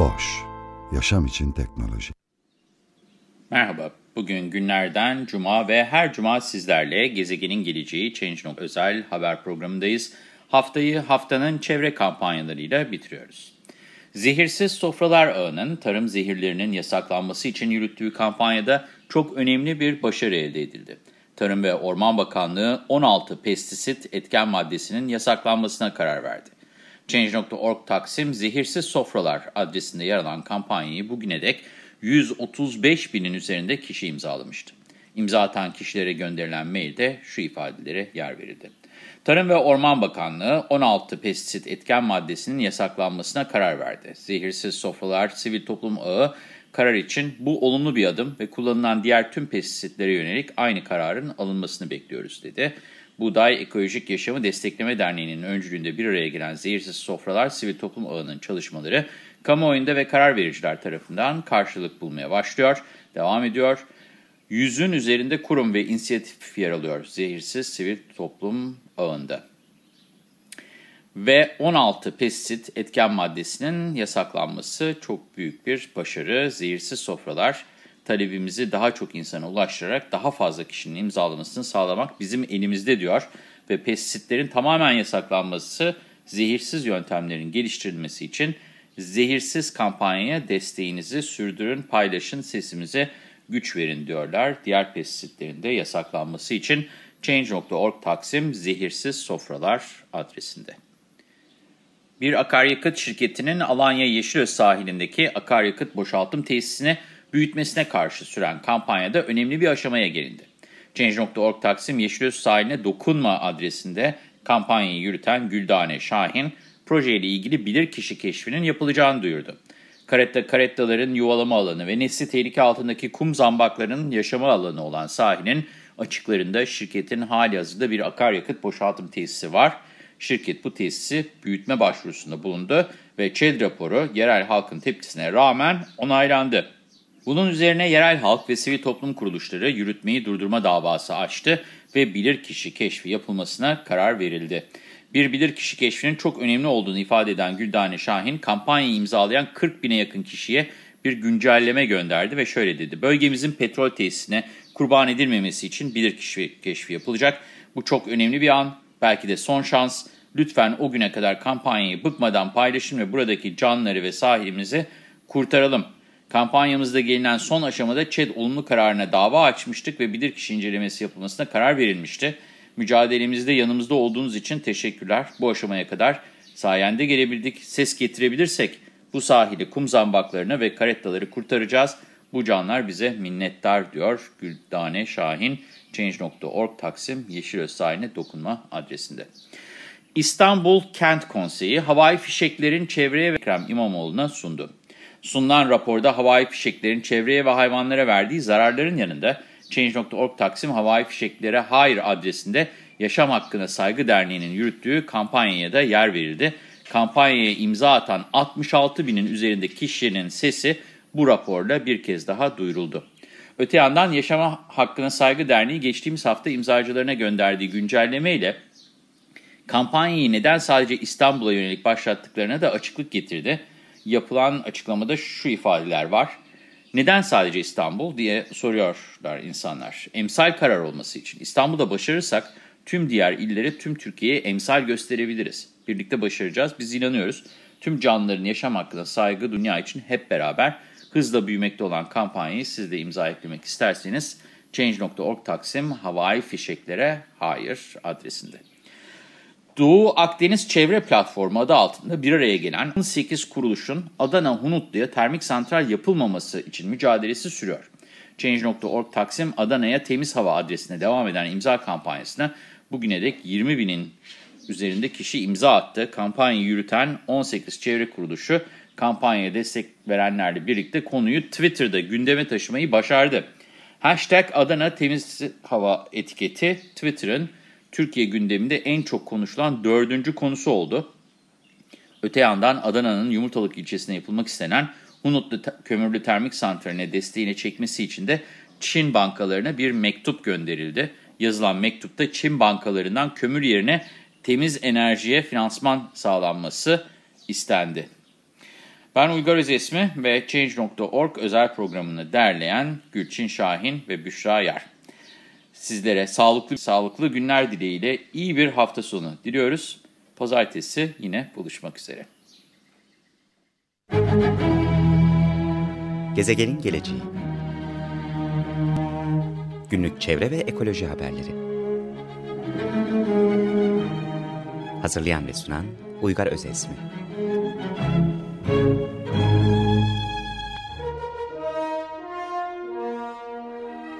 Boş, yaşam için teknoloji. Merhaba, bugün günlerden cuma ve her cuma sizlerle Gezegenin Geleceği Change.org özel haber programındayız. Haftayı haftanın çevre kampanyalarıyla bitiriyoruz. Zehirsiz Sofralar Ağı'nın tarım zehirlerinin yasaklanması için yürüttüğü kampanyada çok önemli bir başarı elde edildi. Tarım ve Orman Bakanlığı 16 pestisit etken maddesinin yasaklanmasına karar verdi. Change.org Taksim Zehirsiz Sofralar adresinde yer alan kampanyayı bugüne dek 135 binin üzerinde kişi imzalamıştı. İmza atan kişilere gönderilen mailde şu ifadelere yer verildi. Tarım ve Orman Bakanlığı 16 pestisit etken maddesinin yasaklanmasına karar verdi. Zehirsiz Sofralar Sivil Toplum Ağı karar için bu olumlu bir adım ve kullanılan diğer tüm pestisitlere yönelik aynı kararın alınmasını bekliyoruz dedi. Buğday Ekolojik Yaşamı Destekleme Derneği'nin öncülüğünde bir araya gelen Zehirsiz Sofralar Sivil Toplum Ağı'nın çalışmaları kamuoyunda ve karar vericiler tarafından karşılık bulmaya başlıyor, devam ediyor. Yüzün üzerinde kurum ve inisiyatif yer alıyor Zehirsiz Sivil Toplum Ağı'nda. Ve 16 pestisit etken maddesinin yasaklanması çok büyük bir başarı. Zehirsiz sofralar talebimizi daha çok insana ulaştırarak daha fazla kişinin imzalamasını sağlamak bizim elimizde diyor. Ve pestisitlerin tamamen yasaklanması zehirsiz yöntemlerin geliştirilmesi için zehirsiz kampanyaya desteğinizi sürdürün, paylaşın, sesimize güç verin diyorlar. Diğer pestisitlerin de yasaklanması için Change.org Taksim Zehirsiz Sofralar adresinde. Bir akaryakıt şirketinin Alanya Yeşilöz sahilindeki akaryakıt boşaltım tesisini büyütmesine karşı süren kampanyada önemli bir aşamaya gelindi. Change.org Taksim Yeşilöz sahiline dokunma adresinde kampanyayı yürüten Güldane Şahin, projeyle ilgili bilirkişi keşfinin yapılacağını duyurdu. Karetta karettaların yuvalama alanı ve nesli tehlike altındaki kum zambaklarının yaşama alanı olan sahilin açıklarında şirketin hali hazırda bir akaryakıt boşaltım tesisi var. Şirket bu tesisi büyütme başvurusunda bulundu ve ÇED raporu yerel halkın tepkisine rağmen onaylandı. Bunun üzerine yerel halk ve sivil toplum kuruluşları yürütmeyi durdurma davası açtı ve bilirkişi keşfi yapılmasına karar verildi. Bir bilirkişi keşfinin çok önemli olduğunu ifade eden Güldane Şahin, kampanyayı imzalayan 40 bine yakın kişiye bir güncelleme gönderdi ve şöyle dedi. Bölgemizin petrol tesisine kurban edilmemesi için bilirkişi keşfi yapılacak. Bu çok önemli bir an, belki de son şans. Lütfen o güne kadar kampanyayı bıkmadan paylaşın ve buradaki canları ve sahilimizi kurtaralım. Kampanyamızda gelinen son aşamada ÇED olumlu kararına dava açmıştık ve bilirkişi incelemesi yapılmasına karar verilmişti. Mücadelemizde yanımızda olduğunuz için teşekkürler. Bu aşamaya kadar sayende gelebildik. Ses getirebilirsek bu sahili kum zambaklarına ve karettaları kurtaracağız. Bu canlar bize minnettar diyor Güldane Şahin. Change.org Taksim Yeşilöz sahiline dokunma adresinde. İstanbul Kent Konseyi havai fişeklerin çevreye ve Ekrem İmamoğlu'na sundu. Sunulan raporda havai fişeklerin çevreye ve hayvanlara verdiği zararların yanında Change.org Taksim Havai Fişeklere Hayır adresinde Yaşam Hakkına Saygı Derneği'nin yürüttüğü kampanyaya da yer verildi. Kampanyaya imza atan 66 binin üzerinde kişinin sesi bu raporla bir kez daha duyuruldu. Öte yandan Yaşama Hakkına Saygı Derneği geçtiğimiz hafta imzacılarına gönderdiği güncellemeyle kampanyayı neden sadece İstanbul'a yönelik başlattıklarına da açıklık getirdi. Yapılan açıklamada şu ifadeler var. Neden sadece İstanbul diye soruyorlar insanlar. Emsal karar olması için. İstanbul'da başarırsak tüm diğer illere, tüm Türkiye'ye emsal gösterebiliriz. Birlikte başaracağız. Biz inanıyoruz. Tüm canlıların yaşam hakkına saygı dünya için hep beraber hızla büyümekte olan kampanyayı siz de imza eklemek isterseniz Change.org Taksim Havai Fişeklere Hayır adresinde. Doğu Akdeniz Çevre Platformu adı altında bir araya gelen 18 kuruluşun Adana Hunutlu'ya termik santral yapılmaması için mücadelesi sürüyor. Change.org Taksim Adana'ya temiz hava adresine devam eden imza kampanyasına bugüne dek 20 binin üzerinde kişi imza attı. Kampanyayı yürüten 18 çevre kuruluşu kampanyaya destek verenlerle birlikte konuyu Twitter'da gündeme taşımayı başardı. Hashtag Adana Temiz Hava etiketi Twitter'ın Türkiye gündeminde en çok konuşulan dördüncü konusu oldu. Öte yandan Adana'nın Yumurtalık ilçesine yapılmak istenen Hunutlu Kömürlü Termik Santrali'ne desteğini çekmesi için de Çin bankalarına bir mektup gönderildi. Yazılan mektupta Çin bankalarından kömür yerine temiz enerjiye finansman sağlanması istendi. Ben Uygar Özesmi ve Change.org özel programını derleyen Gülçin Şahin ve Büşra Yar. Sizlere sağlıklı sağlıklı günler dileğiyle iyi bir hafta sonu diliyoruz. Pazartesi yine buluşmak üzere. Gezegenin geleceği Günlük çevre ve ekoloji haberleri Hazırlayan ve sunan Uygar Özesmi